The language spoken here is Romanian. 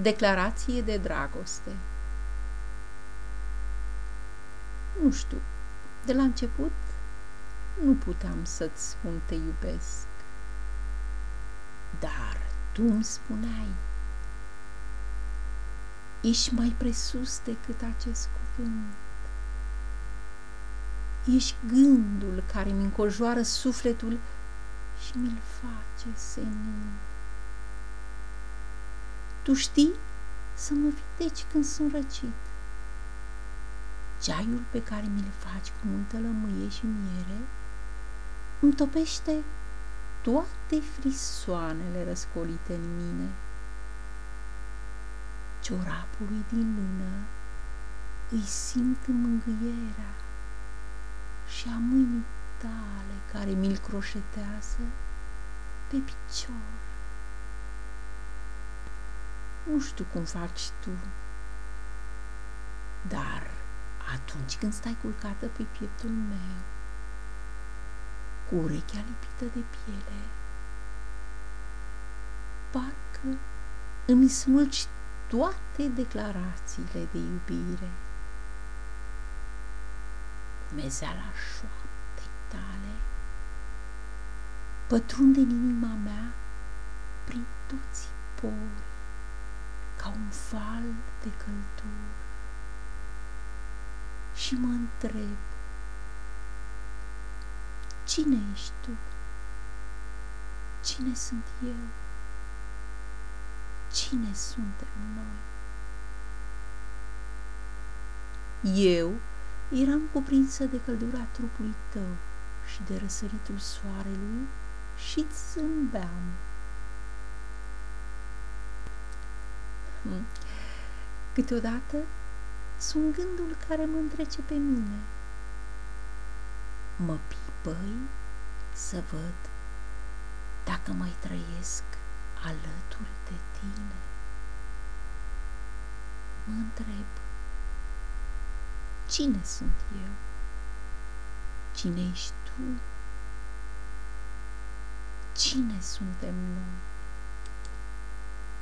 Declarație de dragoste Nu știu, de la început nu puteam să-ți spun te iubesc, dar tu îmi spuneai, ești mai presus decât acest cuvânt. Ești gândul care mi încojoară sufletul și mi-l face senin. Tu știi să mă vindeci când sunt răcit. Ceaiul pe care mi-l faci cu multă lămâie și miere îmi topește toate frisoanele răscolite în mine. Ciorapului din lună îi simt mângâierea și a mâinii tale care mi-l croșetează pe picior. Nu știu cum faci tu, dar atunci când stai culcată pe pieptul meu, cu urechea lipită de piele, parcă îmi smulgi toate declarațiile de iubire. Mezeala șoaptei tale pătrunde în inima mea prin toți pori ca un val de căldură și mă întreb Cine ești tu? Cine sunt eu? Cine suntem noi? Eu eram cuprinsă de căldura trupului tău și de răsăritul soarelui și-ți zâmbeam. Câteodată sunt gândul care mă întrece pe mine. Mă pipăi să văd dacă mai trăiesc alături de tine. Mă întreb, cine sunt eu? Cine ești tu? Cine suntem noi?